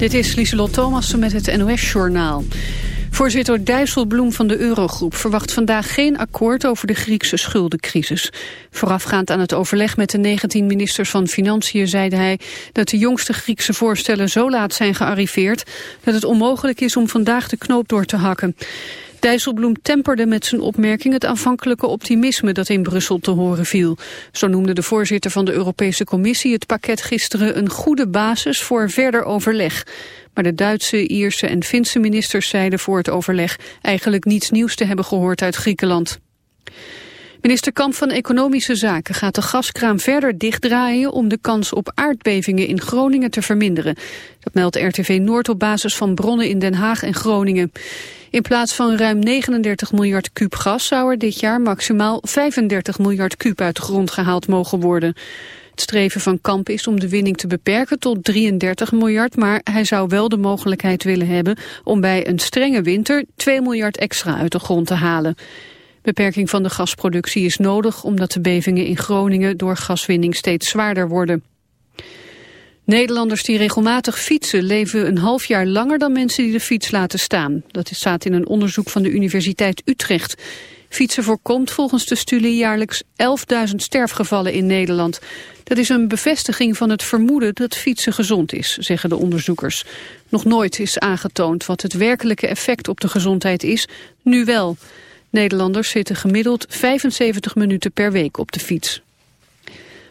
Dit is Lieselot Thomassen met het NOS-journaal. Voorzitter Dijsselbloem van de Eurogroep verwacht vandaag geen akkoord over de Griekse schuldencrisis. Voorafgaand aan het overleg met de 19 ministers van Financiën zeide hij dat de jongste Griekse voorstellen zo laat zijn gearriveerd dat het onmogelijk is om vandaag de knoop door te hakken. Dijsselbloem temperde met zijn opmerking het aanvankelijke optimisme dat in Brussel te horen viel. Zo noemde de voorzitter van de Europese Commissie het pakket gisteren een goede basis voor verder overleg. Maar de Duitse, Ierse en Finse ministers zeiden voor het overleg eigenlijk niets nieuws te hebben gehoord uit Griekenland. Minister Kamp van Economische Zaken gaat de gaskraan verder dichtdraaien om de kans op aardbevingen in Groningen te verminderen. Dat meldt RTV Noord op basis van bronnen in Den Haag en Groningen. In plaats van ruim 39 miljard kuub gas zou er dit jaar maximaal 35 miljard kuub uit de grond gehaald mogen worden. Het streven van Kamp is om de winning te beperken tot 33 miljard, maar hij zou wel de mogelijkheid willen hebben om bij een strenge winter 2 miljard extra uit de grond te halen. Beperking van de gasproductie is nodig omdat de bevingen in Groningen door gaswinning steeds zwaarder worden. Nederlanders die regelmatig fietsen leven een half jaar langer dan mensen die de fiets laten staan. Dat staat in een onderzoek van de Universiteit Utrecht. Fietsen voorkomt volgens de studie jaarlijks 11.000 sterfgevallen in Nederland. Dat is een bevestiging van het vermoeden dat fietsen gezond is, zeggen de onderzoekers. Nog nooit is aangetoond wat het werkelijke effect op de gezondheid is, nu wel. Nederlanders zitten gemiddeld 75 minuten per week op de fiets.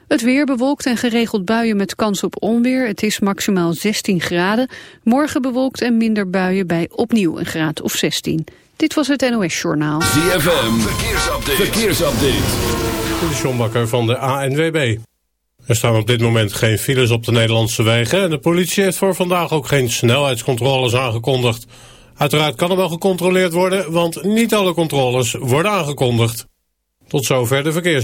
Het weer bewolkt en geregeld buien met kans op onweer. Het is maximaal 16 graden. Morgen bewolkt en minder buien bij opnieuw een graad of 16. Dit was het NOS Journaal. ZFM, verkeersupdate. verkeersupdate. De John van de ANWB. Er staan op dit moment geen files op de Nederlandse wegen... en de politie heeft voor vandaag ook geen snelheidscontroles aangekondigd. Uiteraard kan er wel gecontroleerd worden... want niet alle controles worden aangekondigd. Tot zover de verkeers.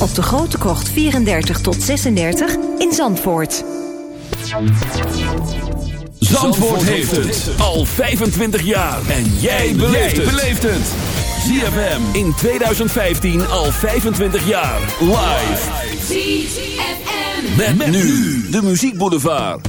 op de Grote Krocht 34 tot 36 in Zandvoort. Zandvoort heeft het al 25 jaar. En jij beleeft het. ZFM in 2015 al 25 jaar. Live. ZFM. Met, met nu de muziekboulevard.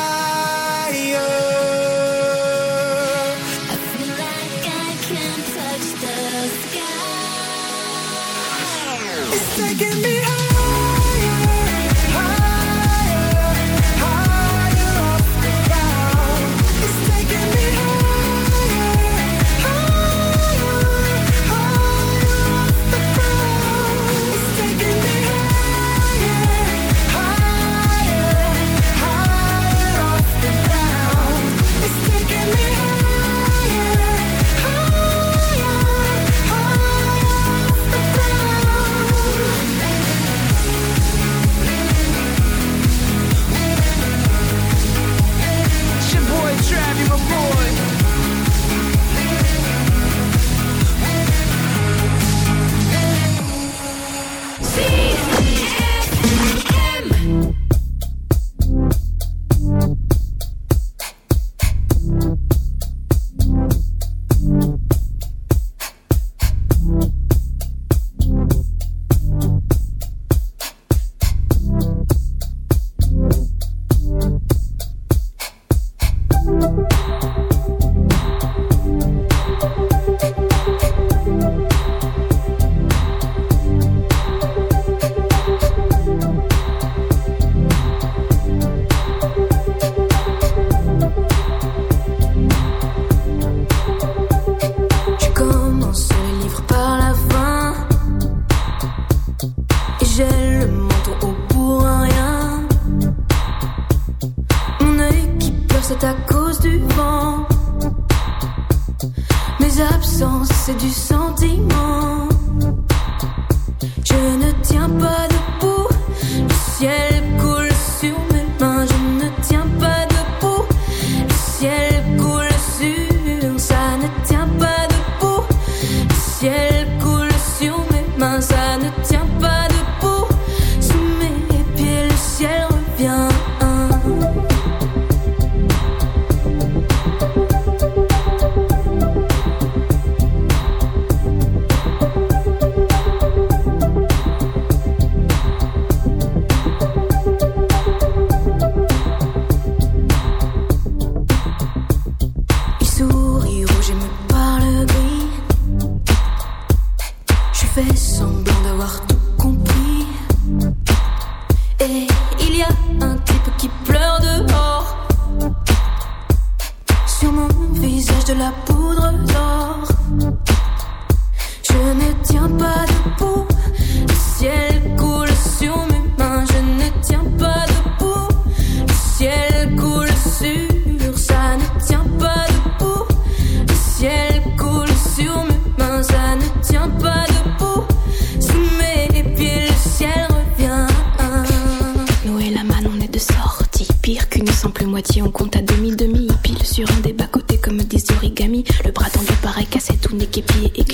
simple moitié, on compte à demi-demi. Pile sur un des bas-côtés comme des origamis. Le bras tendu paraît cassé, tout niqué, pied et.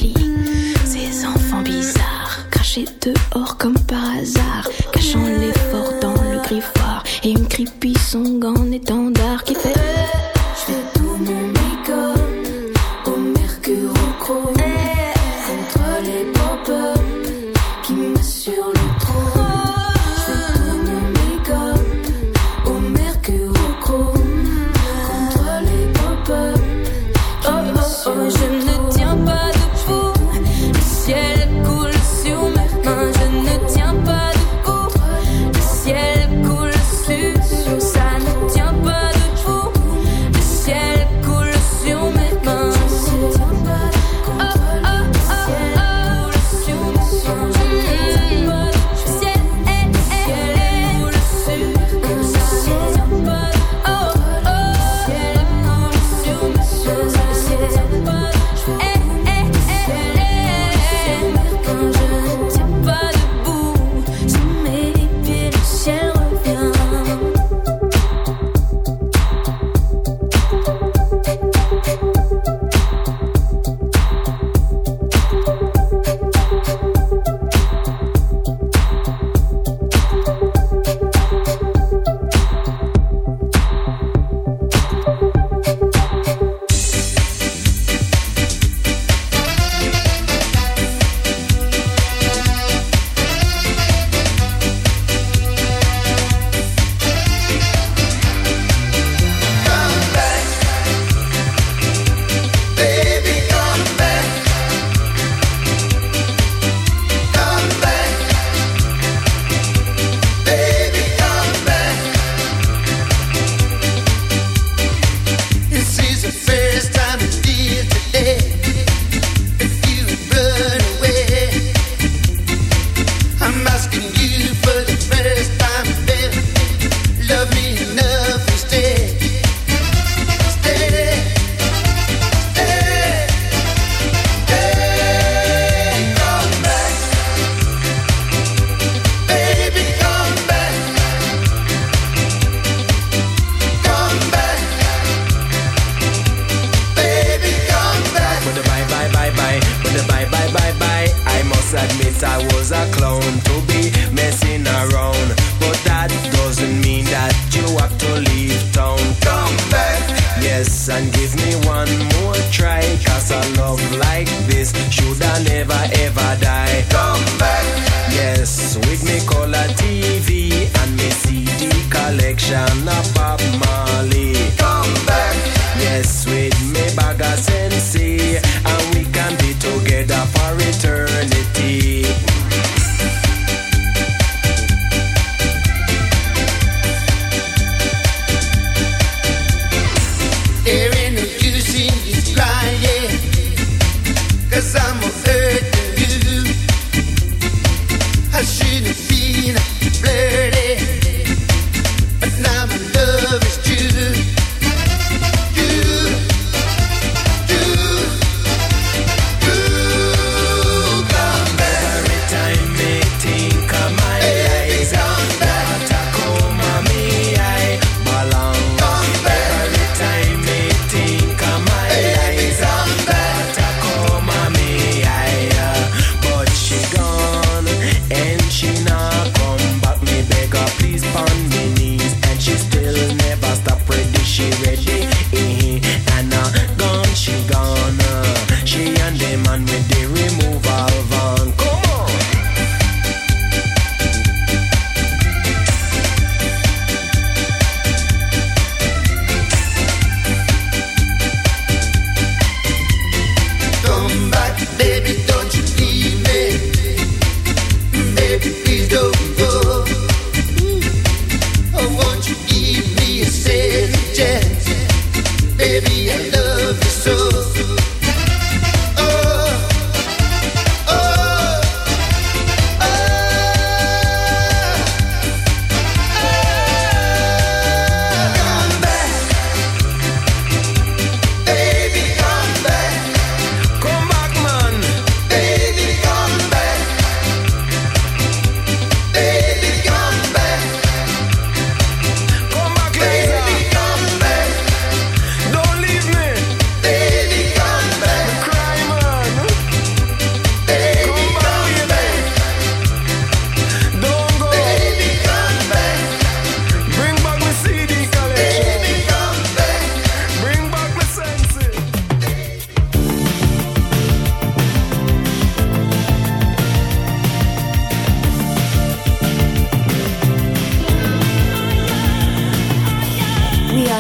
Ces enfants bizarres, crachés dehors comme par hasard. Cachant l'effort dans le griffoir. Et une creepy song en étendard qui fait.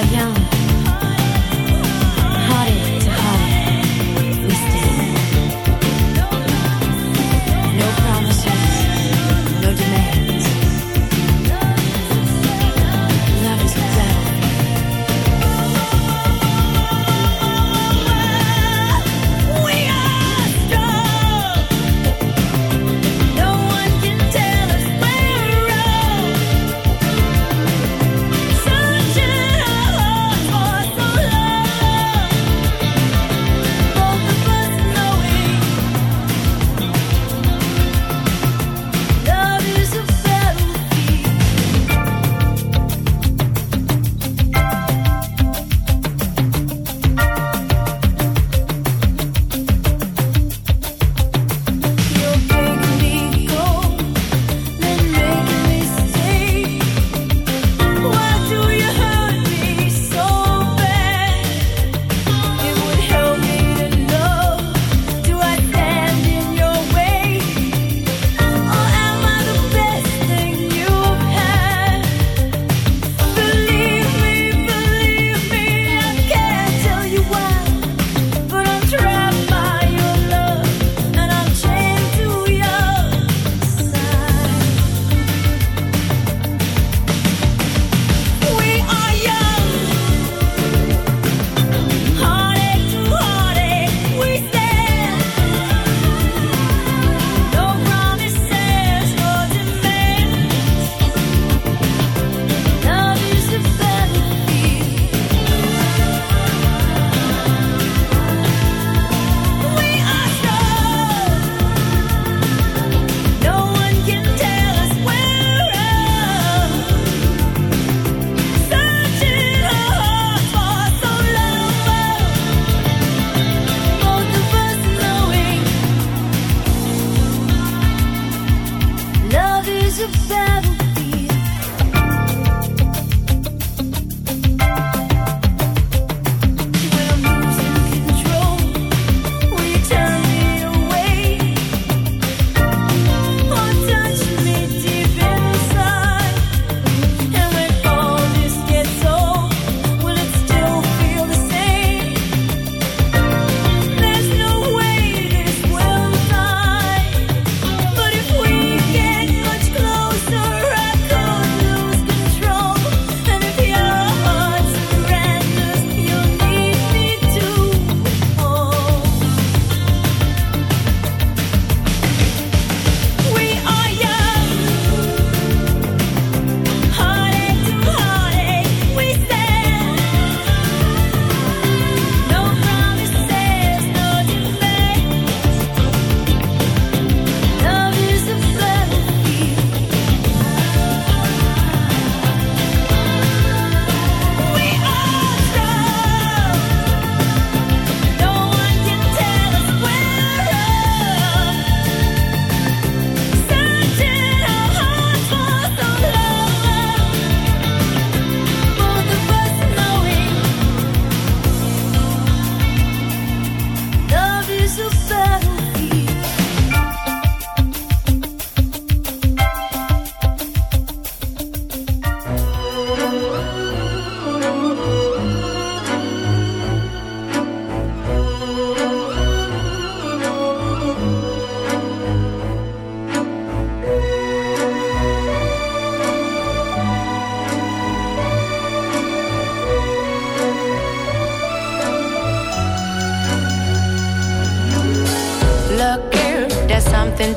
一样。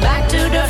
back to the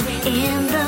in the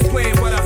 Explain what I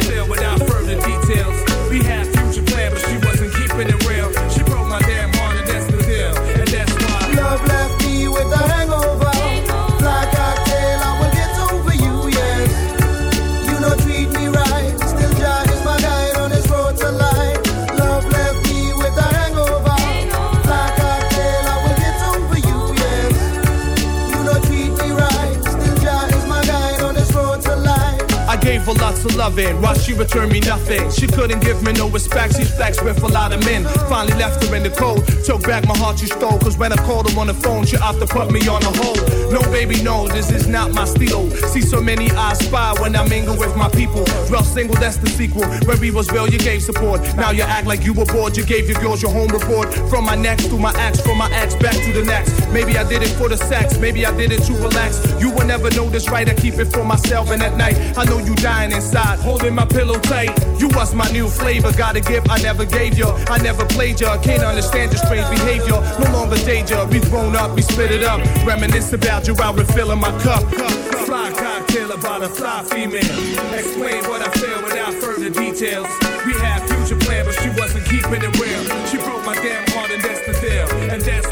gave her loving she returned me nothing. She couldn't give me no respect. She's flexed with a lot of men. Finally left her in the cold. Took back my heart she stole. Cause when I called her on the phone, she opted to put me on a hold. No, baby, no, this is not my stilo. See so many eyes spy when I mingle with my people. Well, single, that's the sequel. Where we was real, you gave support. Now you act like you were bored. You gave your girls your home report. From my next to my ex, from my ex back to the next. Maybe I did it for the sex. Maybe I did it to relax. You will never know this right. I keep it for myself. And at night, I know you dying inside, holding my pillow tight. You was my new flavor. Got a gift I never gave you. I never played you. Can't understand your strange behavior. No longer danger. We grown up, we split it up. Reminisce about you while refilling my cup. Fly cocktail about a fly female. Explain what I feel without further details. We had future plans, but she wasn't keeping it real. She broke my damn heart, and that's the deal. And that's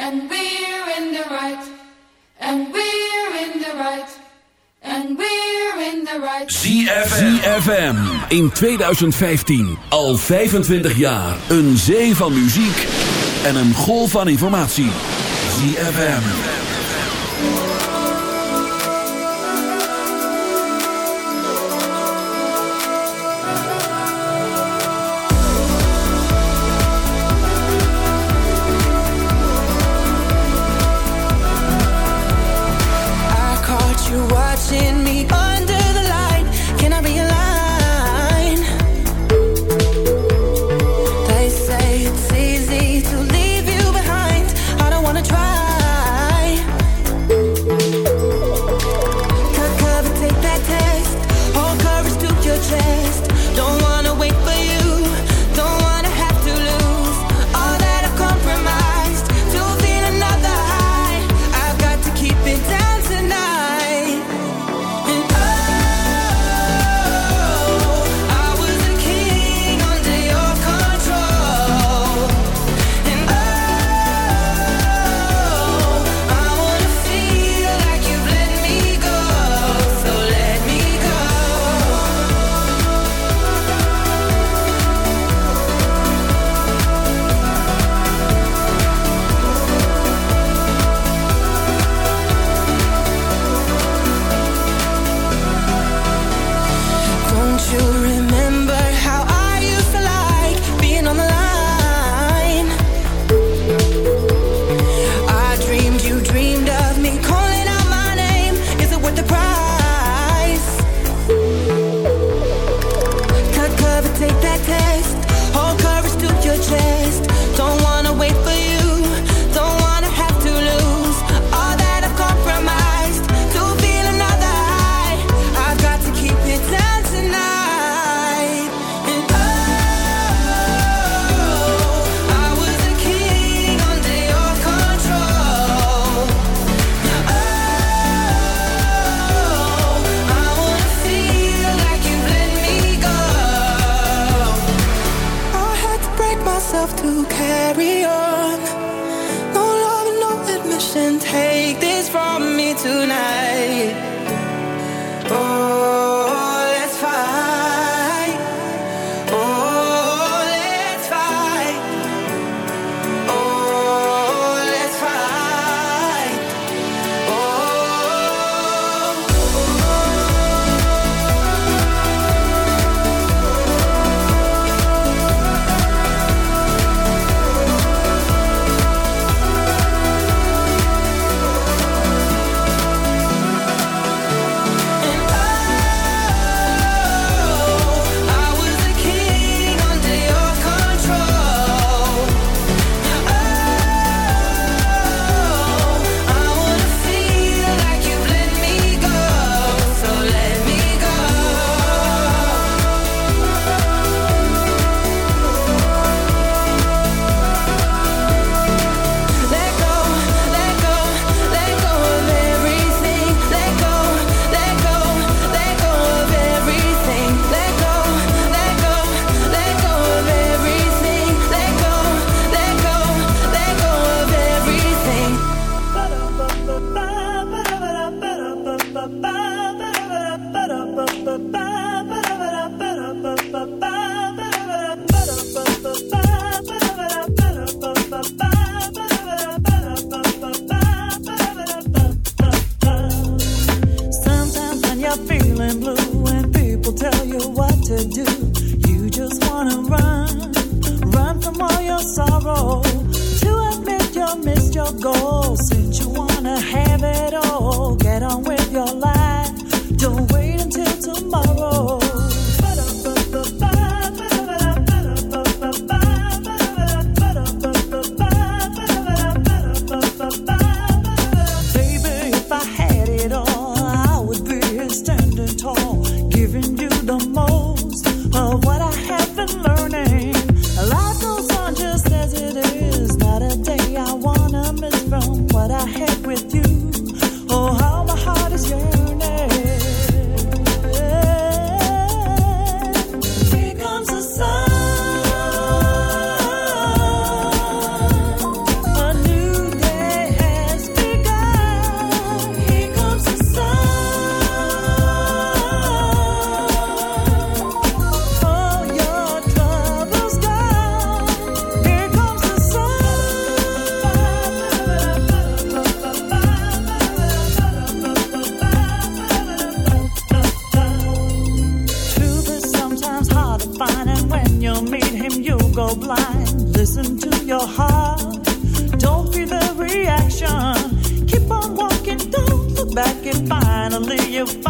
And we're in the right. And we're in the right. And we're in the right. ZFM. ZFM. In 2015. Al 25 jaar. Een zee van muziek. En een golf van informatie. ZFM.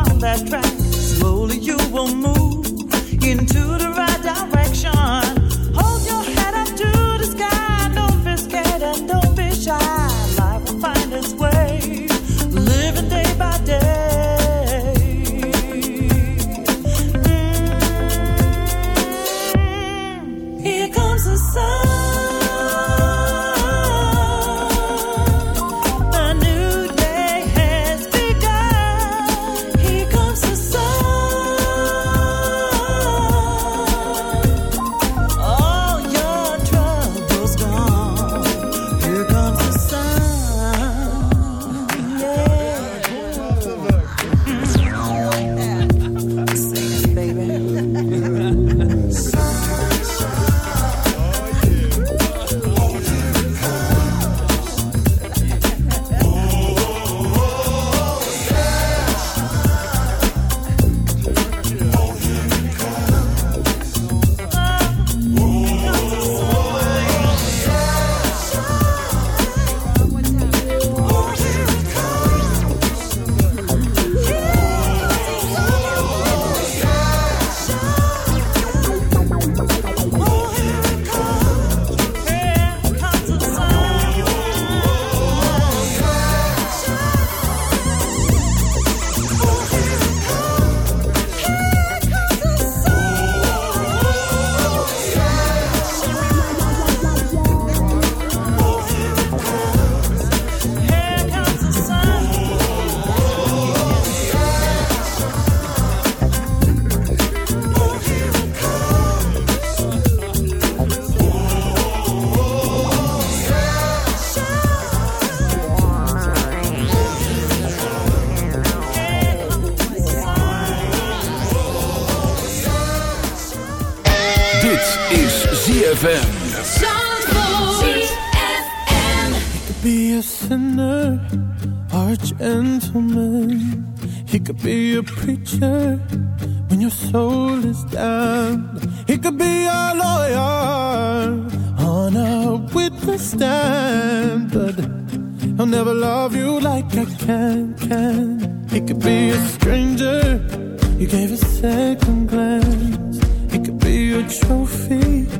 Found that track. Slowly you will move into the right ZFM. He could be a sinner or a gentleman. He could be a preacher when your soul is down. He could be a lawyer on a witness stand, but he'll never love you like I can. Can he could be a stranger? You gave a second glance. He could be a trophy